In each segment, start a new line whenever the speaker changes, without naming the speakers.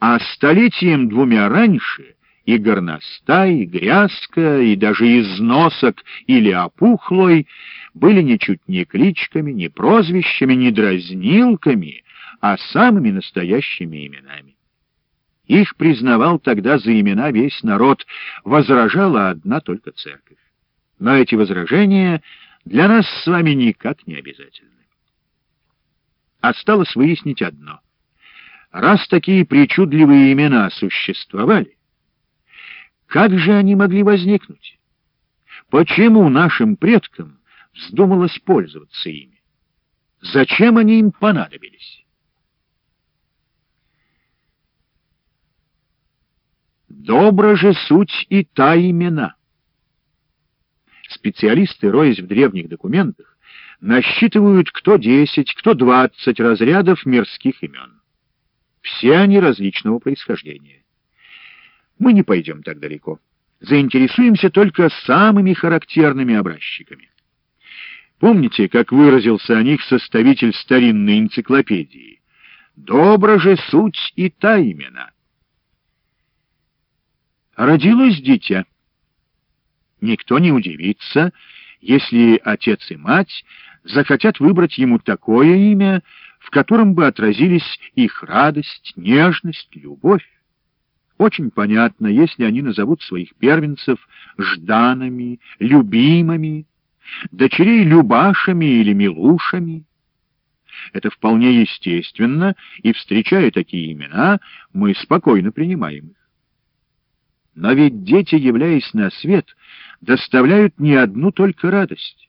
а столетием двумя раньше и горностай, и грязка, и даже износок или опухлой были ничуть не кличками, не прозвищами, не дразнилками, а самыми настоящими именами. Их признавал тогда за имена весь народ, возражала одна только церковь. Но эти возражения для нас с вами никак не обязательны. Осталось выяснить одно. Раз такие причудливые имена существовали, как же они могли возникнуть? Почему нашим предкам вздумалось пользоваться ими? Зачем они им понадобились? Добра же суть и та имена. Специалисты, роясь в древних документах, насчитывают кто десять, кто двадцать разрядов мирских имен. Все они различного происхождения. Мы не пойдем так далеко. Заинтересуемся только самыми характерными образчиками. Помните, как выразился о них составитель старинной энциклопедии? «Добра же суть и та имена». Родилось дитя. Никто не удивится, если отец и мать захотят выбрать ему такое имя, в котором бы отразились их радость, нежность, любовь. Очень понятно, если они назовут своих первенцев Жданами, Любимыми, дочерей Любашами или Милушами. Это вполне естественно, и, встречая такие имена, мы спокойно принимаем их. Но ведь дети, являясь на свет, доставляют не одну только радость.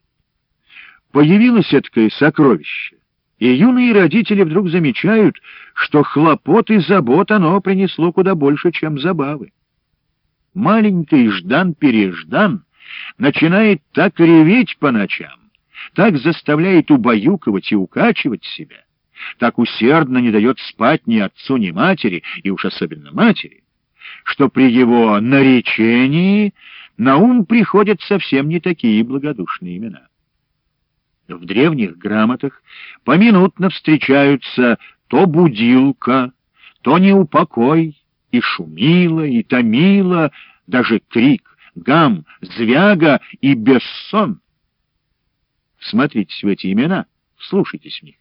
Появилось эткое сокровище, и юные родители вдруг замечают, что хлопот и забот оно принесло куда больше, чем забавы. Маленький Ждан-переждан начинает так реветь по ночам, так заставляет убаюкивать и укачивать себя, так усердно не дает спать ни отцу, ни матери, и уж особенно матери, что при его наречении на ум приходят совсем не такие благодушные имена. В древних грамотах поминутно встречаются то будилка, то неупокой, и шумила, и томила, даже крик, гам, звяга и бессон. Смотритесь в эти имена, слушайтесь в них.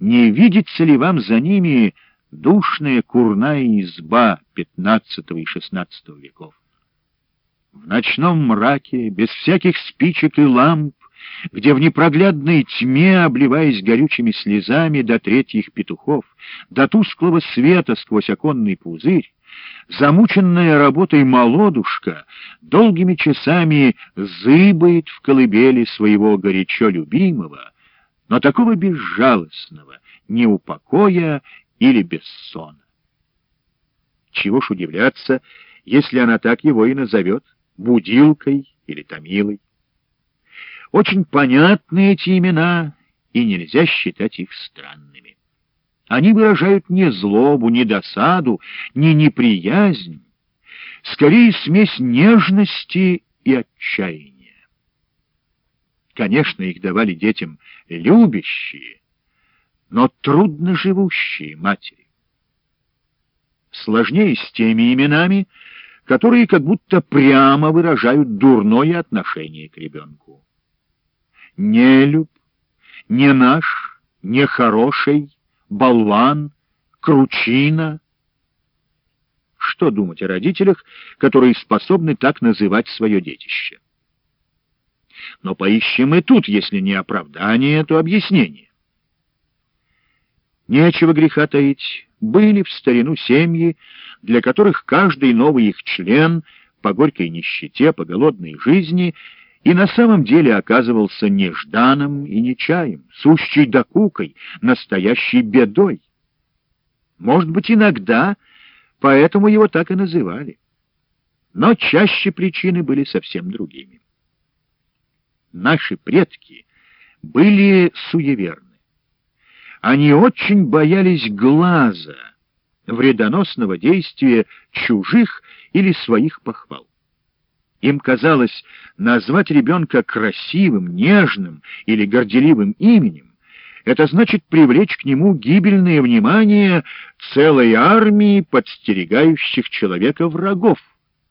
Не видится ли вам за ними душная курная изба XV и XVI веков? В ночном мраке, без всяких спичек и ламп, где в непроглядной тьме, обливаясь горючими слезами до третьих петухов, до тусклого света сквозь оконный пузырь, замученная работой молодушка долгими часами зыбает в колыбели своего горячо любимого, но такого безжалостного, неупокоя или бессона. Чего ж удивляться, если она так его и назовет, будилкой или томилой. Очень понятны эти имена, и нельзя считать их странными. Они выражают не злобу, не досаду, не неприязнь, скорее смесь нежности и отчаяния. Конечно, их давали детям любящие, но трудно живущие матери. Сложнее с теми именами, которые как будто прямо выражают дурное отношение к ребенку не люб, не наш, не хороший, болван, кручина. Что думать о родителях, которые способны так называть свое детище? Но поищем и тут, если не оправдание, то объяснение. Нечего греха таить. Были в старину семьи, для которых каждый новый их член по горькой нищете, по голодной жизни — и на самом деле оказывался нежданом и нечаем, сущей докукой, настоящей бедой. Может быть, иногда поэтому его так и называли. Но чаще причины были совсем другими. Наши предки были суеверны. Они очень боялись глаза, вредоносного действия чужих или своих похвал. Им казалось, назвать ребенка красивым, нежным или горделивым именем это значит привлечь к нему гибельное внимание целой армии подстерегающих человека врагов.